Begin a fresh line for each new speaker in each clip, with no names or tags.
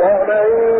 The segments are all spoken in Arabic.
نفسه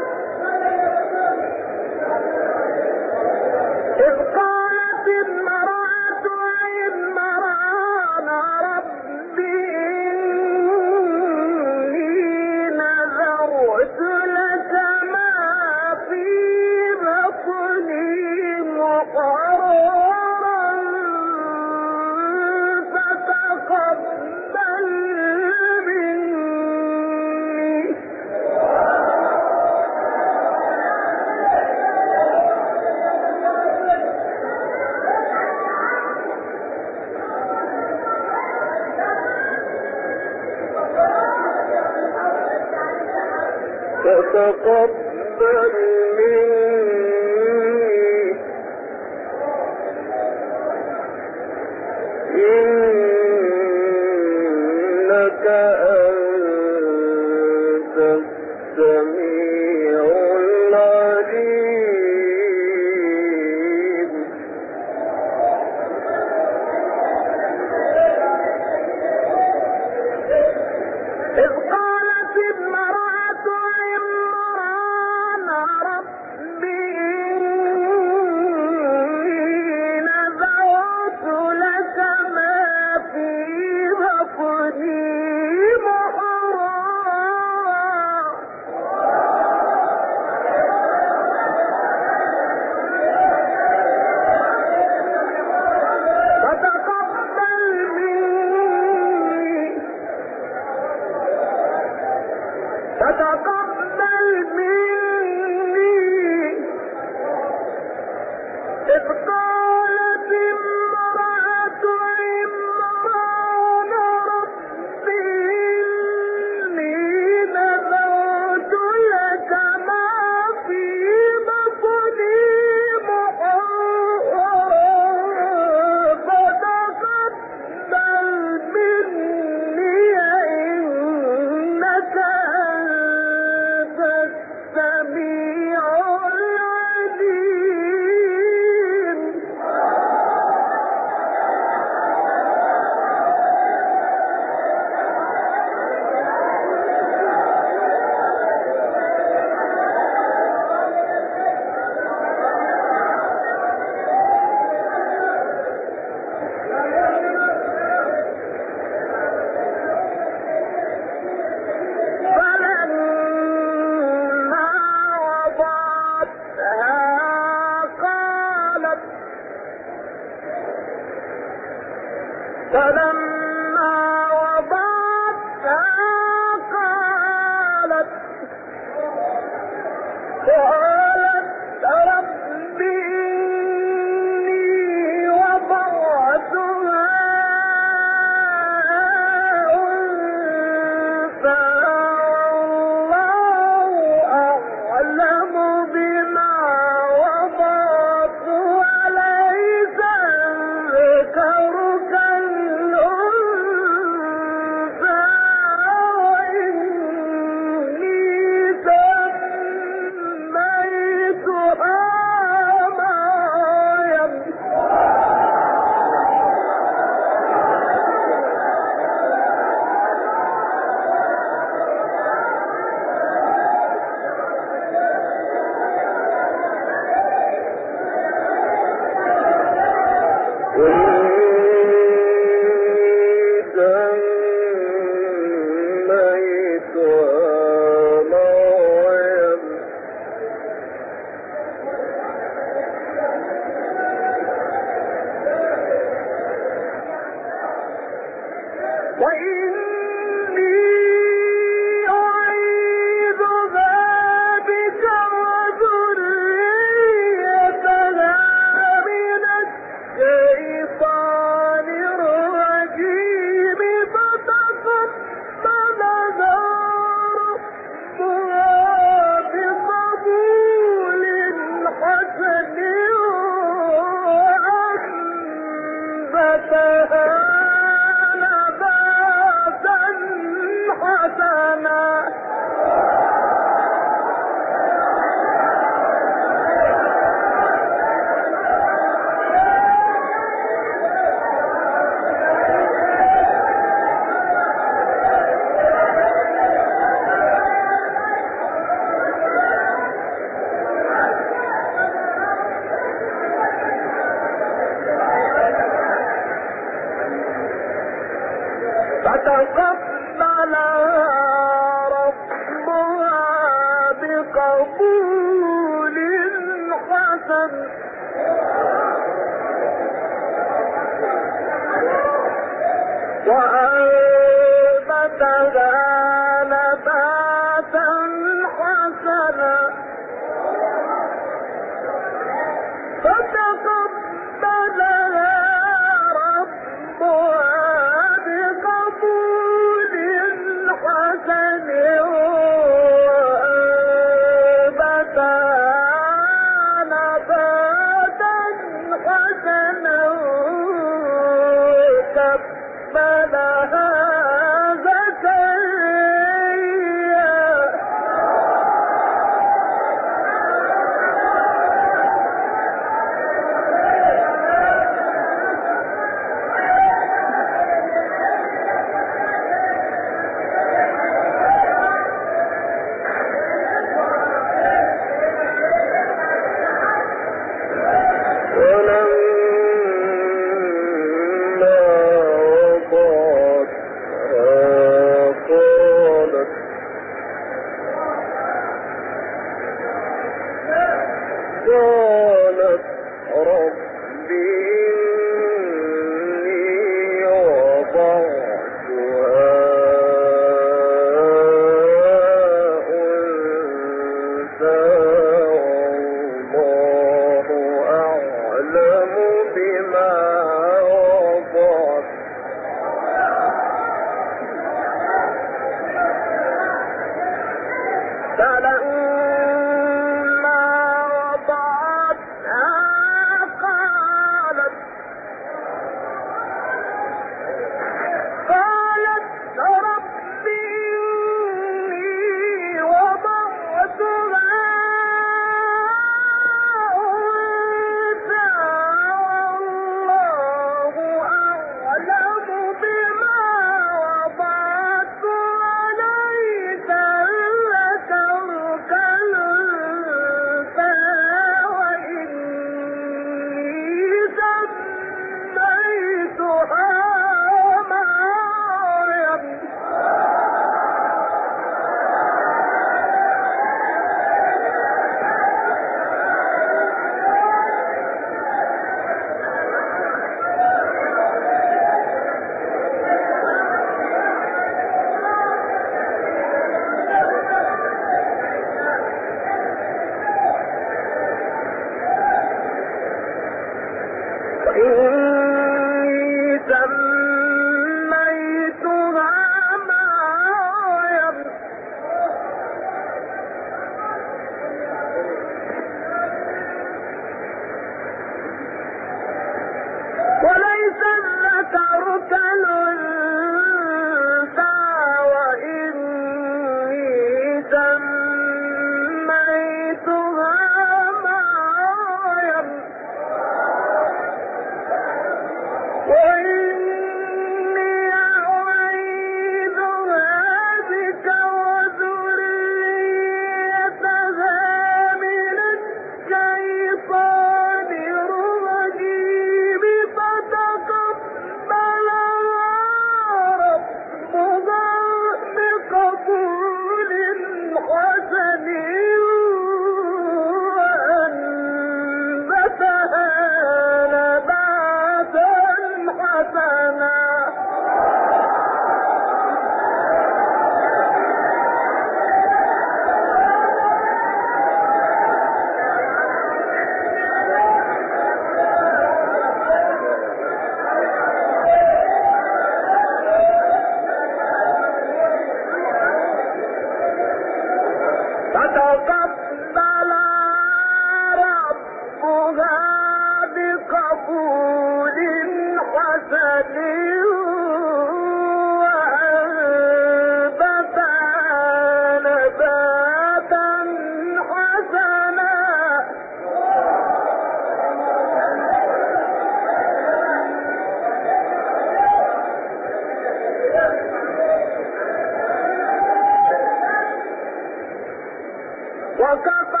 ¡Ocapa!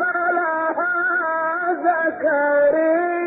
وكفلها زكريا